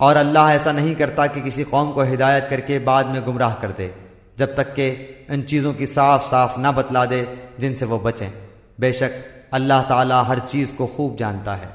اور اللہ ایسا نہیں کرتا کہ کسی قوم کو ہدایت کر کے بعد میں گمراہ کر دے، جب تک کہ ان چیزوں کی صاف صاف نہ بتلا دے جن سے وہ بچیں۔ بے شک اللہ تعالی ہر چیز کو خوب جانتا ہے۔